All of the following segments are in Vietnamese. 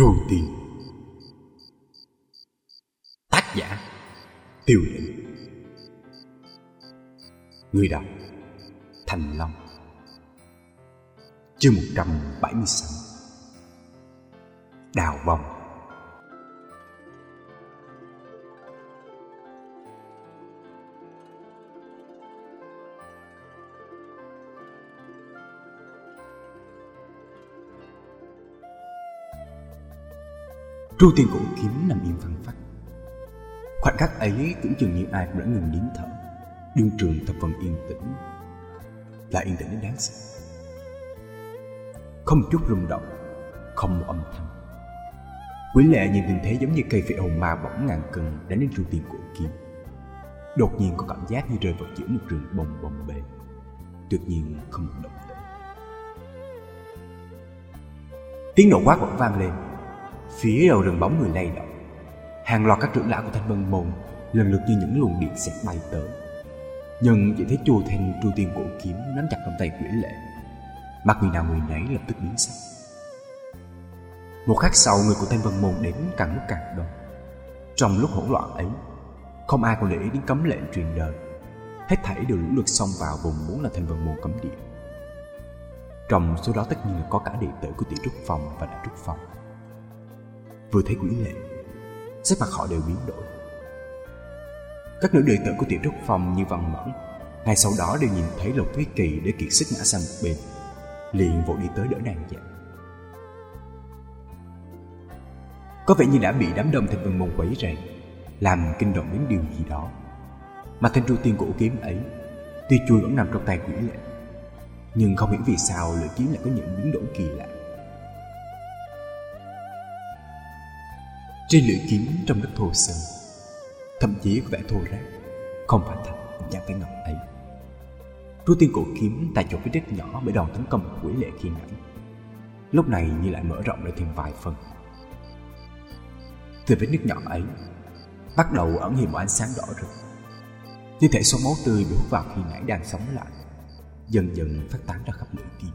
Trù Tiên. Tác giả. Tiêu lĩnh Người đọc. Thành Long. Chương 176 Đào vòng Tru tiên cổ kiếm nằm im phăng phắc Khoảnh khắc ấy tưởng chừng như ai cũng đã ngừng nín thở. Đương trường thập phần yên tĩnh Là yên tĩnh đến đáng sợ. Không một chút rung động, Không một âm thanh. Quý lệ nhìn tình thế giống như cây phệ hồn ma bỏng ngàn cân đánh đến tru tiên cổ kiếm. Đột nhiên có cảm giác như rơi vào giữa một rừng bồng bồng bềnh Tuyệt nhiên không một động tĩnh Tiếng nổ quát vẫn vang lên. Phía đầu rừng bóng người lay động. Hàng loạt các trưởng lão của thanh vân môn Lần lượt như những luồng điện xẹt bay tới. Nhưng chỉ thấy chùa thanh tru tiên cổ kiếm Nắm chặt trong tay quỷ lệ. Mặt người nào người nấy lập tức biến sắc. Một khắc sau, người của thanh vân môn đến càng lúc càng đông. Trong lúc hỗn loạn ấy, Không ai còn để ý đến cấm lệnh truyền đời Hết thảy đều lũ lượt xông vào vùng muốn là thanh vân môn cấm địa. Trong số đó tất nhiên là có cả đệ tử của tỷ trúc phòng và đại trúc phòng vừa thấy quỷ lệ, sắc mặt họ đều biến đổi. Các nữ đệ tử của tiểu trúc phòng như văn mẫn, ngay sau đó đều nhìn thấy lục thúy kỳ để kiệt sức ngã sang một bên, liền vội đi tới đỡ nàng dậy. Có vẻ như đã bị đám đông thành vân môn quấy rầy, làm kinh động đến điều gì đó. Mà thanh tru tiên cổ kiếm ấy, tuy chui vẫn nằm trong tay quỷ lệ, nhưng không hiểu vì sao lưỡi kiếm lại có những biến đổi kỳ lạ. Trên lưỡi kiếm trong đất thô sơ, thậm chí có vẻ thô ráp, không phải thật chẳng phải ngọc ấy. Rút tiên cổ kiếm tại chỗ cái đích nhỏ bởi đòn tấn công của lệ khi nãy. Lúc này như lại mở rộng ra thêm vài phần. Từ vết nước nhỏ ấy, bắt đầu ẩn hiện một ánh sáng đỏ rực. Như thể số máu tươi bị hút vào khi nãy đang sống lại, dần dần phát tán ra khắp lưỡi kiếm.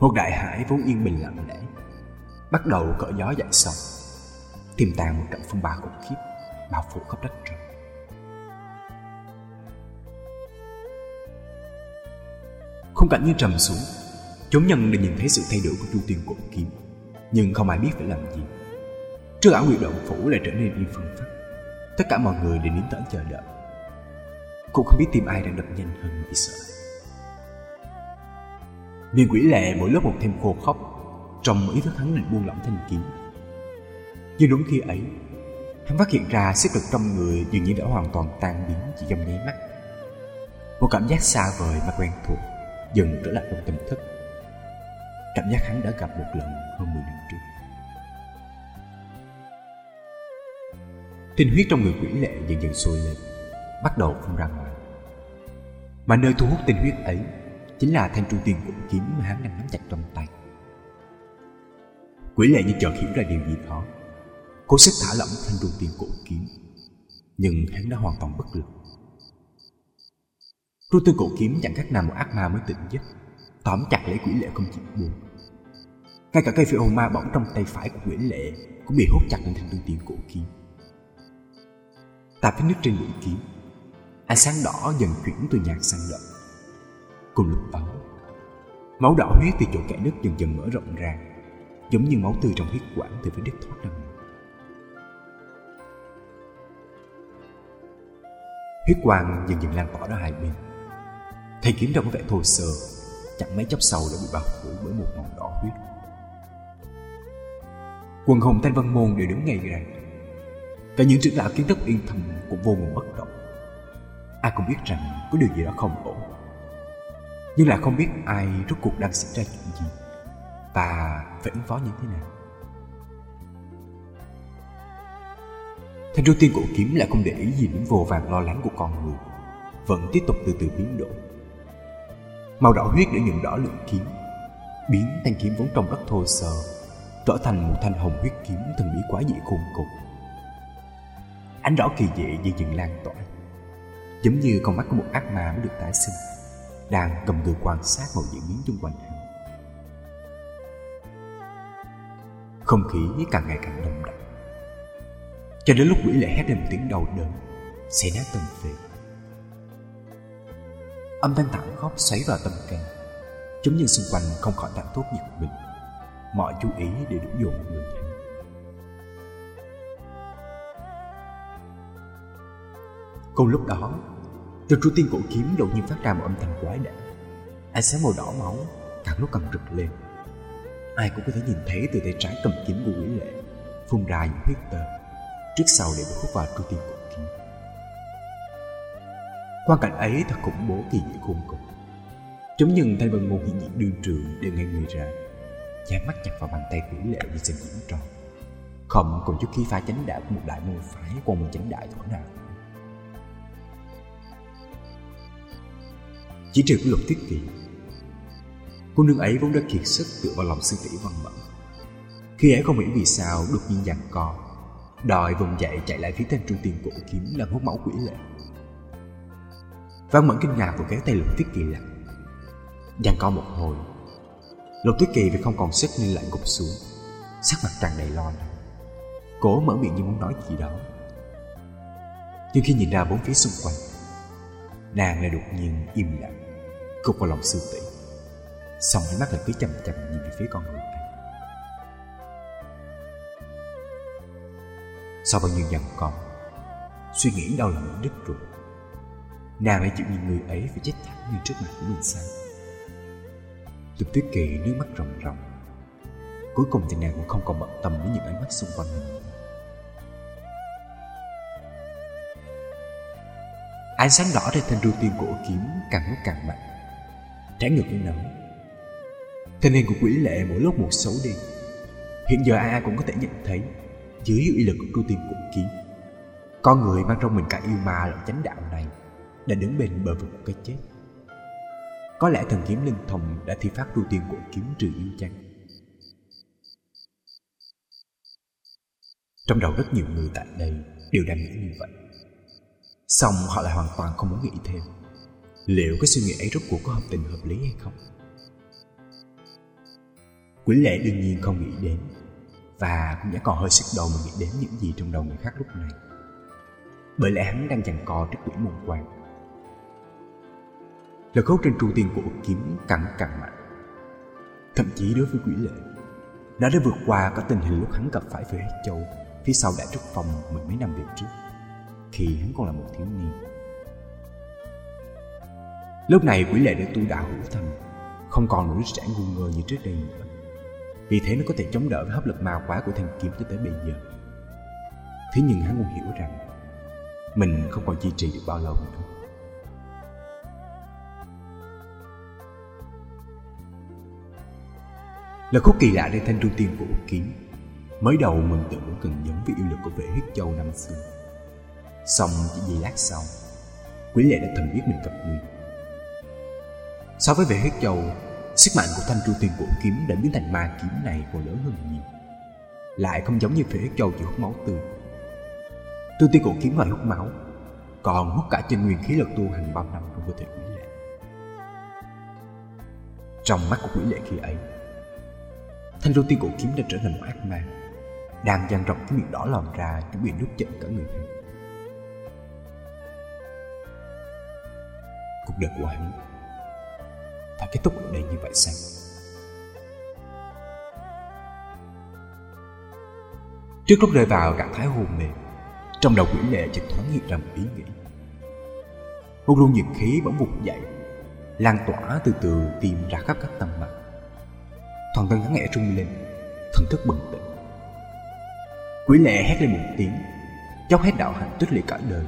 Một đại hải vốn yên bình lặng lẽ bắt đầu cỡ gió dậy sóng tiềm tàng một trận phong ba khủng khiếp, bao phủ khắp đất trời. Khung cảnh như trầm xuống chúng nhân đều nhìn thấy sự thay đổi của chu tiên cổ kiếm, nhưng không ai biết phải làm gì. Trước ảo nguyệt động phủ lại trở nên yên phân phát tất cả mọi người đều nín thở chờ đợi. Cũng không biết tim ai đang đập nhanh hơn vì sợ. Miền quỷ lệ mỗi lúc một thêm khô khóc trong ý thức hắn định buông lỏng thanh kiếm. Nhưng đúng khi ấy, Hắn phát hiện ra sức lực trong người dường như đã hoàn toàn tan biến chỉ trong nháy mắt. Một cảm giác xa vời mà quen thuộc Dần trở lại trong tâm thức. Cảm giác hắn đã gặp một lần hơn 10 năm trước. Tinh huyết trong người quỷ lệ dần dần sôi lên, Bắt đầu phun ra ngoài. Mà nơi thu hút tinh huyết ấy Chính là thanh trung tiên cổ kiếm mà hắn đang nắm chặt trong tay. Quỷ lệ như chợt hiểu ra điều gì đó Cố sức thả lỏng thanh đu tiền cổ kiếm, Nhưng hắn đã hoàn toàn bất lực. Ru tư cổ kiếm chẳng khác nào một ác ma mới tỉnh giấc. Tóm chặt lấy quỷ lệ không chịu buông. Ngay cả cây phi hồn ma bỏng trong tay phải của quỷ lệ Cũng bị hút chặt lên thanh đu tiền cổ kiếm. Tạp với nước trên mũi kiếm. Ánh sáng đỏ dần chuyển từ nhạt sang đậm. Cùng lúc đó, Máu đỏ huyết từ chỗ kẽ nước dần dần mở rộng ra giống như máu tươi trong huyết quản từ phía đất thoát ra ngoài. Huyết quang dần dần lan tỏa ra hai bên. Thầy kiếm trong có vẻ thô sơ, chẳng mấy chốc sau đã bị bao phủ bởi một màu đỏ huyết. Quần hùng thanh văn môn đều đứng ngay ra. Cả những trưởng lão kiến thức yên thầm cũng vô cùng bất động. Ai cũng biết rằng có điều gì đó không ổn. Nhưng lại không biết ai rốt cuộc đang xảy ra chuyện gì và phải ứng phó như thế nào. Thanh tru tiên cổ kiếm lại không để ý gì đến vô vàng lo lắng của con người, vẫn tiếp tục từ từ biến đổi. Màu đỏ huyết đã nhuộm đỏ lượng kiếm, biến thanh kiếm vốn trong đất thô sơ trở thành một thanh hồng huyết kiếm thần bí quá dị khôn cùng. Ánh đỏ kỳ dị dần dần lan tỏa, giống như con mắt của một ác ma mới được tái sinh, đang cầm người quan sát mọi diễn biến xung quanh hắn. Không khí càng ngày càng nồng đậm Cho đến lúc quỷ lệ hét lên một tiếng đầu đớn, Xé nát tâm phế. Âm thanh thẳng khóc xoáy vào tâm can, Chúng như xung quanh không khỏi tạm tốt nhiệt bình Mọi chú ý đều đủ dồn người hắn Cùng lúc đó, Từ trụ tiên cổ kiếm đột nhiên phát ra một âm thanh quái đản. Ánh sáng màu đỏ máu càng lúc càng rực lên. Ai cũng có thể nhìn thấy từ tay trái cầm kiếm của quỷ lệ, Phun ra những huyết tơ. Trước sau để bước vào trung tim của kiếm Quan cảnh ấy thật khủng bố kỳ dị khôn cùng. Chúng nhưng thay bằng một hiện diện đương trường đều ngay người ra Chán mắt chặt vào bàn tay quỷ lệ như xem diễn tròn Không, còn chút khí phá chánh đạo của một đại môn phái còn một chánh đại thổ nào Chỉ trừ của luật thiết kỷ Cô nương ấy vốn đã kiệt sức tựa vào lòng sư tỷ văn mẫn. Khi ấy không hiểu vì sao đột nhiên giằng co, Đòi vùng dậy chạy lại phía tên trung tiền cổ kiếm làm hút máu quỷ lệ. Văn mẫn kinh ngạc và kéo tay lục tuyết kỳ lại. Giằng co một hồi, Lục tuyết kỳ vì không còn sức nên lại gục xuống, Sắc mặt tràn đầy lo lắng. Cổ mở miệng như muốn nói gì đó. Nhưng khi nhìn ra bốn phía xung quanh, Nàng lại đột nhiên im lặng Cục vào lòng sư tỷ. Xong hai mắt lại cứ chầm chầm nhìn về phía con người này. Sau bao nhiêu dằn con, Suy nghĩ đau lòng đứt ruột. Nàng lại chịu nhìn người ấy phải chết thẳng như trước mặt của mình sao? Lục Tuyết Kỳ nước mắt ròng ròng. Cuối cùng thì nàng cũng không còn bận tâm với những ánh mắt xung quanh mình Ánh sáng đỏ trên thanh ru tiên cổ kiếm càng lúc càng mạnh. Trái ngược với nó Thanh niên của quỷ lệ mỗi lúc một xấu đi. Hiện giờ ai ai cũng có thể nhận thấy, Dưới uy lực của ru tiên cổ kiếm Con người mang trong mình cả yêu ma lẫn chánh đạo này Đã đứng bên bờ vực của cái chết. Có lẽ thần kiếm linh thông đã thi phát ưu tiên của kiếm trừ yêu chăng Trong đầu rất nhiều người tại đây đều đang nghĩ như vậy. Xong họ lại hoàn toàn không muốn nghĩ thêm, Liệu cái suy nghĩ ấy rốt cuộc có hợp tình hợp lý hay không? Quỷ lệ đương nhiên không nghĩ đến, Và cũng đã còn hơi sức đầu mà nghĩ đến những gì trong đầu người khác lúc này. Bởi lẽ hắn đang giằng co trước quỷ môn quan. Lực hút trên trụ tiền của kiếm càng càng mạnh. Thậm chí đối với quỷ lệ, Nó đã vượt qua cả tình hình lúc hắn gặp phải với Hết Châu Phía sau đại trúc phòng mười mấy năm về trước, Khi hắn còn là một thiếu niên. Lúc này quỷ lệ đã tu đạo hữu thành Không còn nỗi trẻ ngu ngơ như trước đây nữa. Vì thế nó có thể chống đỡ với hấp lực ma quá của thanh kiếm cho tới bây giờ. Thế nhưng hắn cũng hiểu rằng Mình không còn duy trì được bao lâu nữa. Là khúc kỳ lạ đây thanh trung tiên của kiếm Mới đầu mình tưởng cần giống với yêu lực của vệ huyết châu năm xưa. Xong chỉ giây lát sau Quý lệ đã thầm biết mình gặp nguy So với vệ huyết châu Sức mạnh của thanh tru tiên cổ kiếm đã biến thành ma kiếm này còn lớn hơn nhiều. Lại không giống như phế châu chỉ hút máu tươi. Tu tiên cổ kiếm ngoài hút máu, Còn hút cả chân nguyên khí lực tu hành bao năm trong cơ thể quỷ lệ. Trong mắt của quỷ lệ khi ấy, Thanh rô tiên cổ kiếm đã trở thành một ác ma, Đang dang rộng cái miệng đỏ lòm ra Chuẩn bị nuốt chận cả người hắn. Cuộc đời của hắn phải kết thúc ở đây như vậy sao Trước lúc rơi vào trạng thái hôn mê, Trong đầu quỷ lệ chợt thoáng hiện ra một ý nghĩ. Một luồng nhiệt khí bỗng vụt dậy, Lan tỏa từ từ tìm ra khắp các tầng mặt. Toàn thân hắn nhẹ rung lên, Thần thức bừng tĩnh. Quỷ lệ hét lên một tiếng Chóc hết đạo hạnh tích lệ cả đời.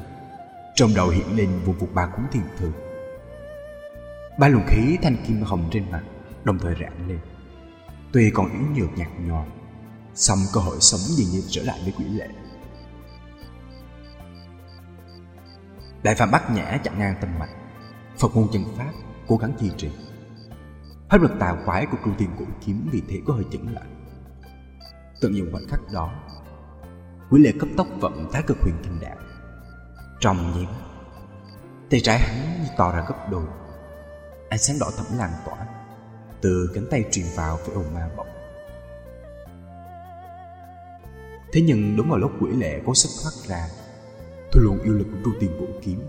Trong đầu hiện lên vùng vụt ba cuốn thiên thư. Ba luồng khí thanh kim hồng trên mặt, Đồng thời rạng lên. Tuy còn yếu nhược nhạt nhòa Xong cơ hội sống dường như trở lại với quỷ lệ. Đại phạm bắt nhã chặn ngang tâm mạch Phật môn chân pháp Cố gắng duy trì. Pháp lực tà quái của cưu tiên cổ kiếm vì thế có hơi chững lại. Tận dụng khoảnh khắc đó, quỷ lệ cấp tốc vận thái cực huyền kinh đạo Trong nháy mắt, Tay trái hắn như to ra gấp đôi. Ánh sáng đỏ thẫm lan tỏa Từ cánh tay truyền vào với ồn ma bọc Thế nhưng đúng vào lúc quỷ lệ cố sức thoát ra thu luôn yêu lực của tru tiên vũ kiếm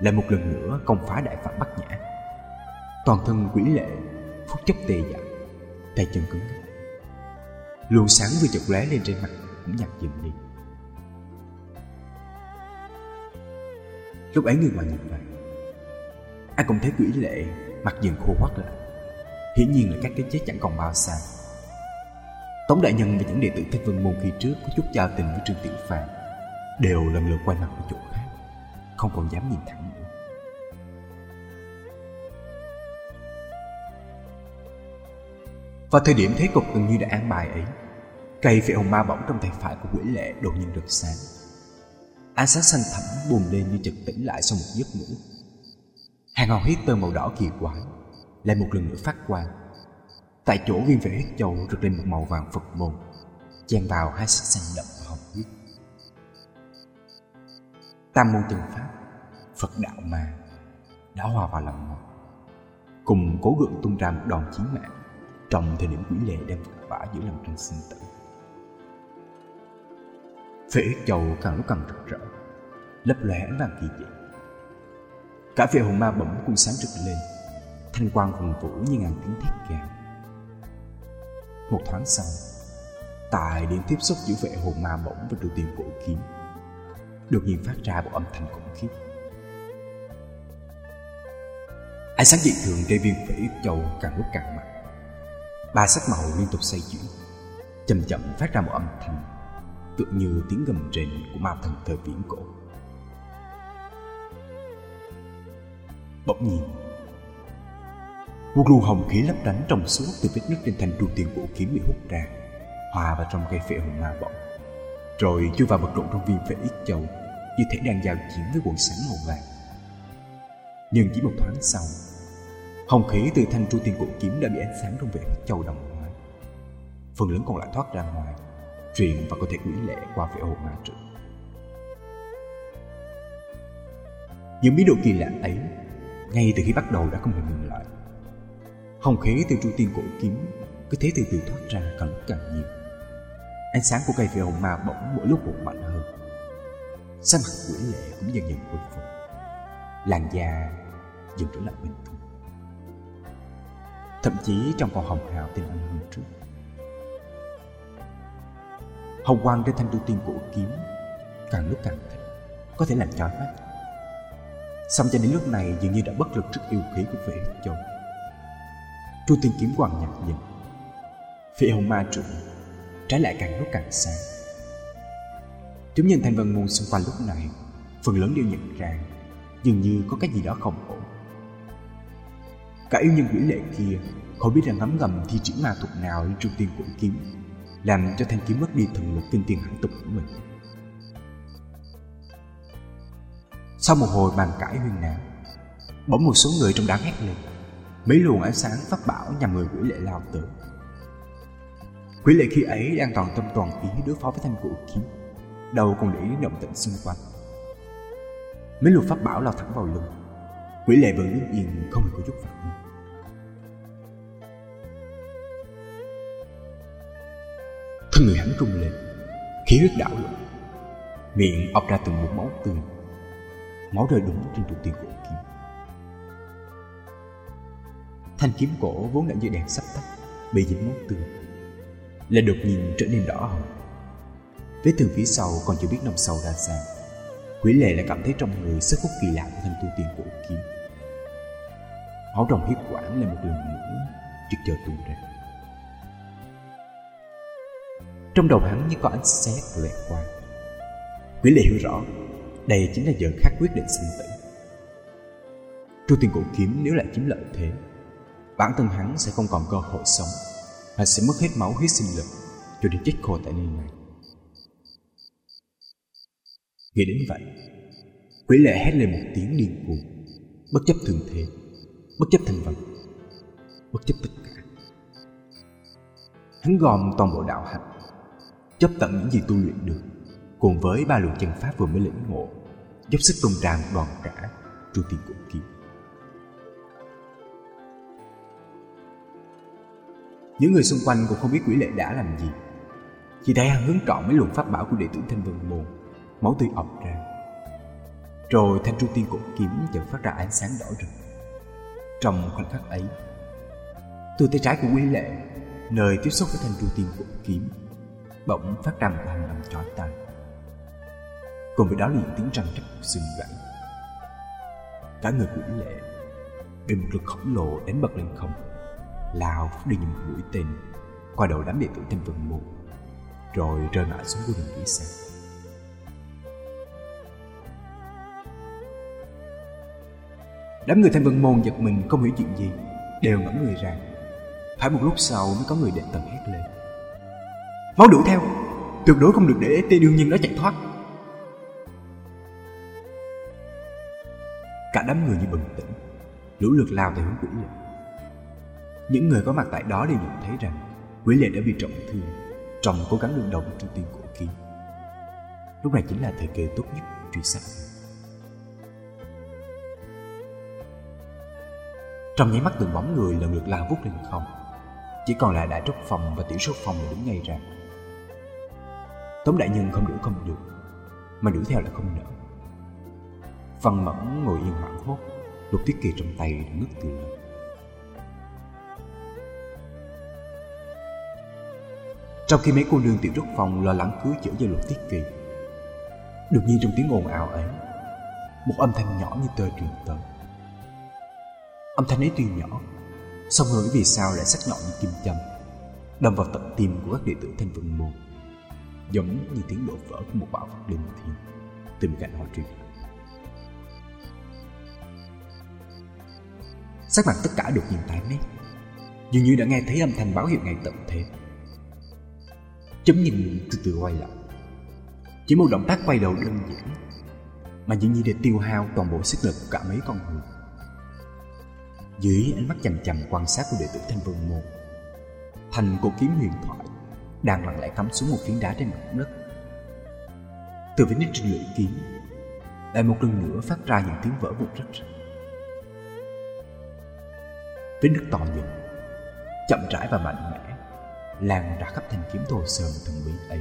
Lại một lần nữa công phá đại phạm bắt nhã. Toàn thân quỷ lệ Phút chốc tê dại Tay chân cứng ngắc. Luồng sáng vừa chợt lóe lên trên mặt Cũng nhạt dần đi. Lúc ấy người ngoài nhìn vậy, Ai cũng thấy quỷ lệ Mặt dần khô quắt lại. Hiển nhiên là các cái chết chẳng còn bao xa. Tống đại nhân và những đệ tử Thanh Vân Môn khi trước Có chút giao tình với Trương Tiểu Phàm Đều lần lượt quay mặt ở chỗ khác, Không còn dám nhìn thẳng nữa. Vào thời điểm thế cục gần như đã an bài ấy, Cây phệ hồng ma bỗng trong tay phải của quỷ lệ đột nhiên rực sáng. Ánh sáng xanh thẳm buồn lên như chợt tỉnh lại sau một giấc ngủ. Hàng hòn hít tơ màu đỏ kỳ quái, Lại một lần nữa phát quang. Tại chỗ viên vệ huyết châu rực lên một màu vàng phật môn Chen vào hai sắc xanh đậm hồng huyết. Tam môn chân pháp, Phật đạo mà, Đã hòa vào lòng một Cùng cố gượng tung ra một đòn chiến mạng, Trong thời điểm quỷ lệ đang vật vả giữa lòng tranh sinh tử. Phệ huyết châu càng lúc càng rực rỡ, Lấp lóe ánh vàng kỳ dị Cả phía hồn ma bỗng cung sáng rực lên. Thanh quang hùng vũ như ngàn tiếng thét gào Một thoáng sau, Tại điểm tiếp xúc giữa vệ hồn ma bỗng và trụ tiền cổ kiếm, Đột nhiên phát ra một âm thanh khủng khiếp. Ánh sáng dị thường trên viên phệ châu càng lúc càng mạnh. Ba sắc màu liên tục xoay chuyển Chậm chậm phát ra một âm thanh, tựa như tiếng gầm rền của ma thần thời viễn cổ. Bỗng nhiên, một luồng hồng khí lấp lánh trong suốt từ vết nứt trên thành trụ tiền vũ kiếm bị hút ra, hòa vào trong cây phệ hồng ma bỗng, rồi chui vào vật lộn trong viên phệ ít châu, như thể đang giao chiến với quần sáng màu vàng. Nhưng chỉ một thoáng sau, hồng khí từ thanh trụ tiền cổ kiếm đã bị ánh sáng trong vệ ít châu đồng hóa. Phần lớn còn lại thoát ra ngoài, truyền và có thể quỷ lệ qua phệ hồn ma trưởng. Những biến đổi kỳ lạ ấy, ngay từ khi bắt đầu đã không hề ngừng lại. Hồng khí từ trụ tiên cổ kiếm cứ thế từ từ thoát ra càng lúc càng nhiều. Ánh sáng của cây phi hồng ma bỗng mỗi lúc một mạnh hơn. Sắc mặt quỷ lệ cũng dần dần khôi phục. Làn da dần trở lại bình thường. Thậm chí trong còn hồng hào tinh anh hơn trước hồng quang trên thanh tu tiên cổ kiếm càng lúc càng thịnh, có thể làm chói mắt xong cho đến lúc này dường như đã bất lực trước yêu khí của vệ châu. Chu tiên kiếm quang nhạt nhìn. Phi hồng ma trụ trái lại càng lúc càng xa. Chúng nhìn thành vân môn xung quanh lúc này, phần lớn đều nhận ra, dường như có cái gì đó không ổn. Cả yêu nhân quỷ lệ kia, không biết là ngấm ngầm thi triển ma thuật nào lên trung tiên cổ kiếm, làm cho thanh kiếm mất đi thần lực kinh tiền hải tục của mình. Sau một hồi bàn cãi huyên náo, bỗng một số người trong đám hét lên. Mấy luồng ánh sáng pháp bảo nhằm người quỷ lệ lao tới. Quỷ lệ khi ấy đang toàn tâm toàn ý đối phó với thanh vũ kiếm, đầu còn để ý động tĩnh xung quanh. Mấy luồng pháp bảo lao thẳng vào lưng, quỷ lệ vẫn đứng yên không hề có chút phản ứng. Thân người hắn rung lên Khí huyết đảo lộn Miệng ọc ra từng một máu tươi Máu rơi đúng trên trụ tiền của kiếm Thanh kiếm cổ vốn đã như đèn sắp tắt, Bị dính máu tươi, Lại đột nhiên trở nên đỏ hồng. Vết thương phía sau còn chưa biết nằm sâu ra sao. Quỷ lệ lại cảm thấy trong người sức hút kỳ lạ của thanh tu tiên cổ kiếm Máu trong huyết quản lại một lần nữa Trực chờ tuôn ra. Trong đầu hắn như có ánh xét lẹt qua. Quỷ lệ hiểu rõ đây chính là giờ khắc quyết định sinh tử. Tru tiên cổ kiếm nếu lại chiếm lợi thế, Bản thân hắn sẽ không còn cơ hội sống Mà sẽ mất hết máu huyết sinh lực Cho đến chết khô tại nơi này. Nghĩ đến vậy, Quỷ lệ hét lên một tiếng điên cuồng, Bất chấp thường thế, Bất chấp thành vật, Bất chấp tất cả. Hắn gom toàn bộ đạo hạnh, chấp tận những gì tu luyện được cùng với ba luồng chân pháp vừa mới lĩnh ngộ, dốc sức tung ra một đoàn cả tru tiên cổ kiếm những người xung quanh cũng không biết quỷ lệ đã làm gì. Chỉ thấy hắn hướng trọn mấy luồng pháp bảo của đệ tử Thanh Vân Môn, Máu tươi ọc ra. Rồi thanh tru tiên cổ kiếm chợt phát ra ánh sáng đỏ rực. Trong khoảnh khắc ấy Từ tay trái của quý lệ, Nơi tiếp xúc với thanh tru tiên cổ kiếm Bỗng phát ra một hành động chói tai. Cùng với đó là tiếng răng rắc xương gãy Cả người quỷ lệ Bị một lực khổng lồ đánh bật lên không. Lao đi như một mũi tên, Qua đầu đám đệ tử thanh vân môn, Rồi rơi ngã xuống vô đường phía xa Đám người thanh vân môn giật mình không hiểu chuyện gì, Đều ngẩn người ra. Phải một lúc sau mới có người đệ tần hét lên. Máu đuổi theo, Tuyệt đối không được để tê đương nhân nó chạy thoát. Cả đám người như bừng tỉnh. Lũ lượt lao theo hướng quỷ lệ. Những người có mặt tại đó đều nhận thấy rằng Quỷ lệ đã bị trọng thương. Trong cố gắng đương đầu với trung tiên cổ kim Lúc này chính là thời kỳ tốt nhất truy sát. Trong nháy mắt từng bóng người lần lượt lao vút lên không. Chỉ còn lại đại trúc phòng và tiểu số phòng là đứng ngay ra. Tống đại nhân không đuổi không được, Mà đuổi theo là không nỡ. Văn mẫn ngồi yên hoảng hốt, Lục tiết kỳ trong tay đã ngất từ lâu Trong khi mấy cô nương tiểu trúc phòng lo lắng cứu chữa cho lục tiết kỳ, Đột nhiên trong tiếng ồn ào ấy, Một âm thanh nhỏ như tơ truyền tới. Âm thanh ấy tuy nhỏ, song người vì sao lại sắc nhọn như kim châm, Đâm vào tận tim của các đệ tử thanh vân môn, Giống như tiếng đổ vỡ của một bão vật linh thiên Từ cạnh họ truyền Sắc mặt tất cả đột nhiên tái mét Dường như đã nghe thấy âm thanh báo hiệu ngày tận thế. Chấm nhìn từ từ quay lại. Chỉ một động tác quay đầu đơn giản, Mà dường như để tiêu hao toàn bộ sức lực của cả mấy con người. Dưới ánh mắt chằm chằm quan sát của đệ tử Thanh Vân Môn, Thành cổ kiếm huyền thoại Đang lặng lẽ cắm xuống một phiến đá trên mặt đất. Từ vết nít trên lưỡi kiếm, Lại một lần nữa phát ra những tiếng vỡ vụn rách rách vết nước to dần chậm rãi và mạnh mẽ, lan ra khắp thanh kiếm thô sờn thần bí ấy.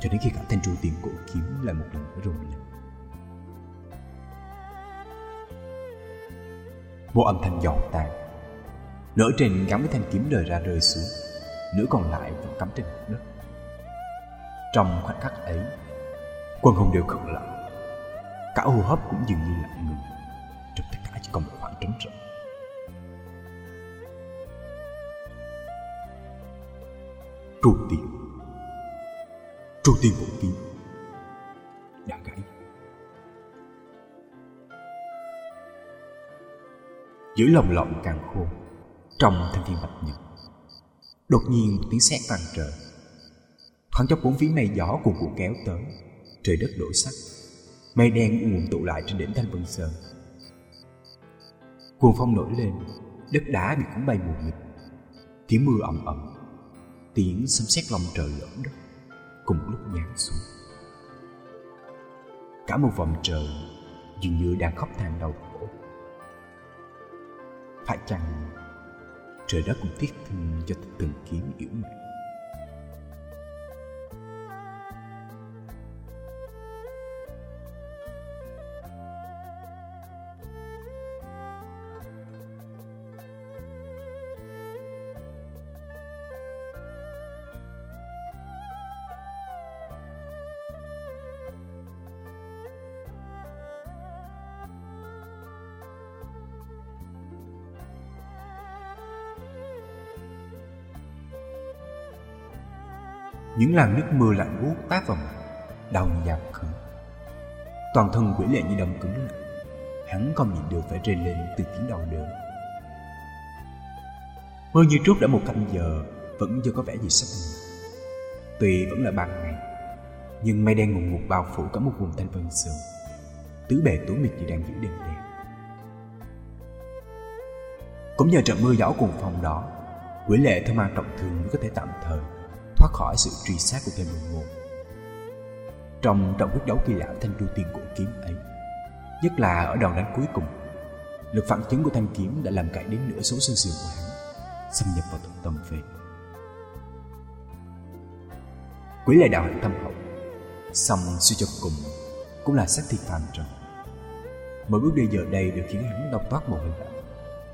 Cho đến khi cả thanh tru tiền cổ kiếm lại một lần nữa rung lên. Một âm thanh giòn tan. Nửa trên gắn với thanh kiếm rời ra rơi xuống, nửa còn lại vẫn cắm trên mặt đất. Trong khoảnh khắc ấy, quân hùng đều khựng lại. Cả hô hấp cũng dường như lặng ngừng. Trong tất cả chỉ còn một khoảng trống rỗng. Tru tiền tru tiền vũ kiếm đã gãy giữa lòng lộng càng khô, trong thanh thiên bạch nhật. Đột nhiên một tiếng sét vang trời. Thoáng chốc bốn phía mây gió cuồn cuộn kéo tới, trời đất đổi sắc. Mây đen nguồn tụ lại trên đỉnh thanh vân sơn. Cuồng phong nổi lên, đất đá bị cuốn bay mù mịt. Tiếng mưa ầm ầm tiếng xâm xét lòng trời lỡ đất cùng lúc giáng xuống. Cả một vòng trời dường như đang khóc than đau khổ. Phải chăng trời đất cũng tiếc thương cho từng kiếm yếu mệnh những làn nước mưa lạnh buốt tát vào mặt đau như dao khử toàn thân quỷ lệ như đông cứng lại. Hắn không nhịn được phải rên lên từ tiếng đau đớn. Mưa như trước đã một canh giờ vẫn chưa có vẻ gì sắp ngừng, tuy vẫn là ban ngày nhưng mây đen ngùng ngục bao phủ cả một vùng thanh vân sơn tứ bề tối mịt như đang giữ đêm đen. Cũng nhờ trận mưa gió cùng phong đó quỷ lệ thơ mang trọng thương mới có thể tạm thời thoát khỏi sự truy sát của tên môn một. trong trận quyết đấu kỳ lạ, thanh tru tiên cổ kiếm ấy, nhất là ở đòn đánh cuối cùng, lực phản chấn của thanh kiếm đã làm cải đến nửa số xương sườn của hắn, xâm nhập vào tận tâm phế Quỷ lệ đạo hạnh thâm hậu Xong suy cho cùng Cũng là xác thịt phàm trần Mỗi bước đi giờ đây đều khiến hắn đau toát mồ hôi lạnh,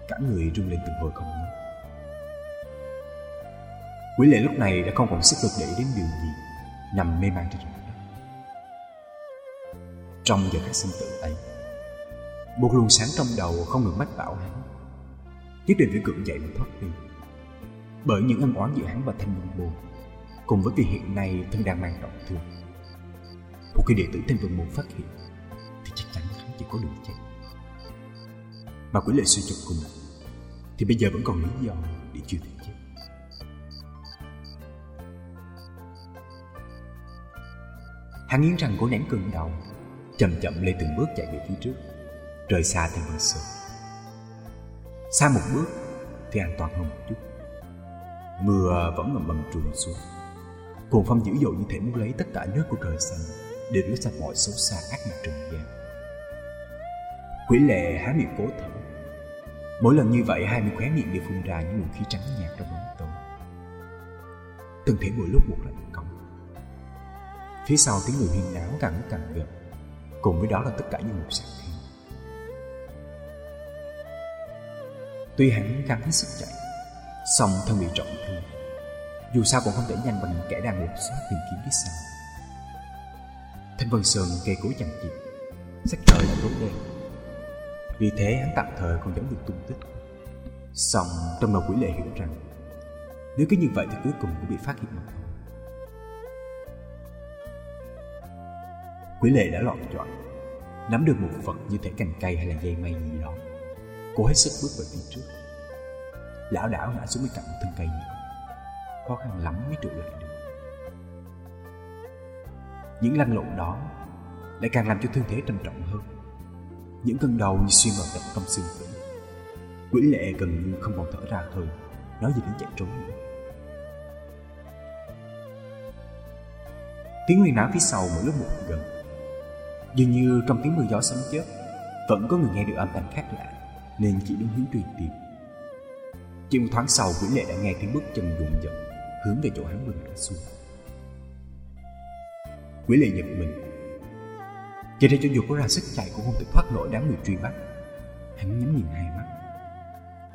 Cả người rung lên từng hồi không ngừng. Quỷ lệ lúc này đã không còn sức lực để đến điều gì, Nằm mê man trên mặt đất. Trong giờ khách sinh tử ấy, Một luồng sáng trong đầu không ngừng mách bảo hắn. Nhất định phải cưỡng dậy mà thoát đi. Bởi những ân oán giữa hắn và thanh vân bồ Cùng với việc hiện nay thân đang mang trọng thương. Một khi đệ tử thanh vân bồ phát hiện, Thì chắc chắn hắn chỉ có đường chết. Mà quỷ lệ suy cho cùng, Thì bây giờ vẫn còn lý do để chưa thể chết. Hắn nghiến răng cố nén cơn đau, Chậm chậm lê từng bước chạy về phía trước, Rời xa thêm vân sơn. Xa một bước thì an toàn hơn một chút. Mưa vẫn ngầm bầm trùn xuống. Cuồng phong dữ dội như thể muốn lấy tất cả nước của trời xanh Để rửa sạch mọi xấu xa ác mặt trần gian. Quỷ lệ há miệng cố thở. Mỗi lần như vậy, hai mươi khóe miệng đều phun ra những luồng khí trắng nhạt trong bóng tối. Thân thể mỗi lúc một lạnh. Phía sau tiếng người huyên náo càng lúc càng gần. Cùng với đó là tất cả những một sạc thiên. Tuy hắn gắng hết sức chạy Xong thân bị trọng thương. Dù sao cũng không thể nhanh bằng những kẻ đang lục soát tìm kiếm phía sau. Thanh Vân Sơn cây cối chẳng chịt, Sắc trời đã tối đen Vì thế hắn tạm thời còn giấu được tung tích. Xong trong đầu quỷ lệ hiểu rằng, Nếu cứ như vậy thì cuối cùng cũng bị phát hiện mà thôi Quỷ lệ đã loạn chọn Nắm được một vật như thể cành cây hay là dây mây gì đó. Cô hết sức bước về phía trước. Lão đảo ngã xuống bên cạnh thân cây nhỏ Khó khăn lắm mới trụ lại được. Những lăn lộn đó Lại càng làm cho thương thế trầm trọng hơn. Những cơn đau như xuyên vào tận trong xương tử Quỷ lệ gần như không còn thở ra hơi. Nói gì đến chạy trốn nữa. Tiếng huyền náo phía sau mỗi lúc một gần. Dường như trong tiếng mưa gió sấm chớp, Vẫn có người nghe được âm thanh khác lạ, Nên chỉ đứng hướng truyền tìm Chỉ một thoáng sau quỷ lệ đã nghe tiếng bước chân rụng rợn Hướng về chỗ hắn vừa ngã xuống. Quỷ lệ giật mình. Chỉ ra cho dù có ra sức chạy cũng không thể thoát nổi đám người truy bắt. Hắn nhắm nhìn hai mắt.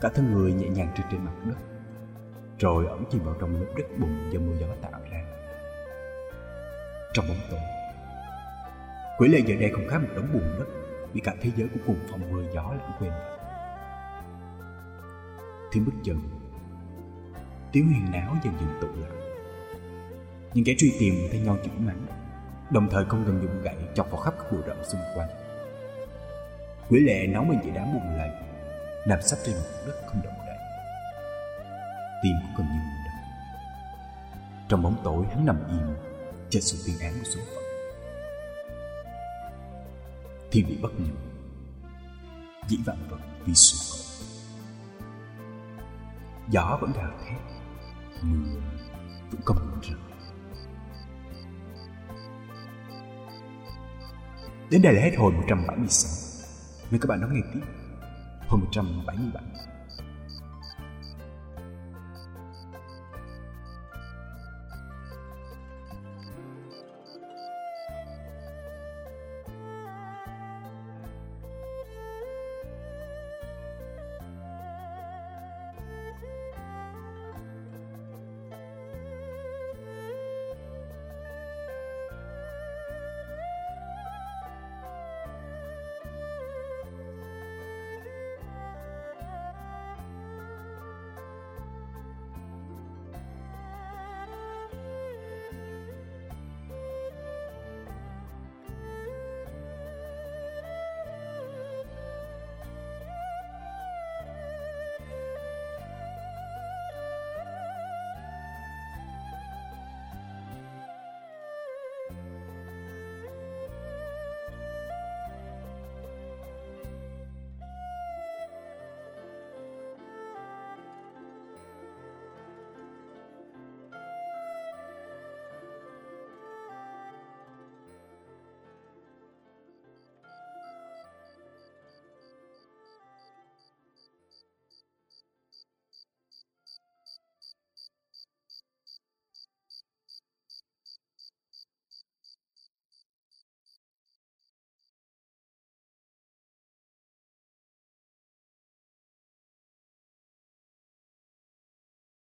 Cả thân người nhẹ nhàng trượt trên mặt đất. Rồi ẩn chìm vào trong lớp đất bùn do mưa gió tạo ra. Trong bóng tối Quỷ lê giờ đây không khác một đống bùn đất. Bị cả thế giới của cùng phòng mưa gió lãng quên vậy Tiếng bước chân Tiếng huyền náo dần dần tụ lại. Những kẻ truy tìm thay nhau chữ mảnh Đồng thời không ngừng dùng gậy chọc vào khắp các bụi rậm xung quanh. Quỷ lệ nóng mình chỉ đám bùn lầy Nằm sắp trên mặt đất không động đậy. Tim cũng cần như ngừng đập Trong bóng tối, hắn nằm im trên sự tuyên án của số phận thì bị bất nhập Dĩ vạn vật vì sụp cầu Gió vẫn gào thét, Mưa vẫn không ngừng rơi Đến đây là hết hồi 176 Mời các bạn đón nghe tiếp, Hồi 177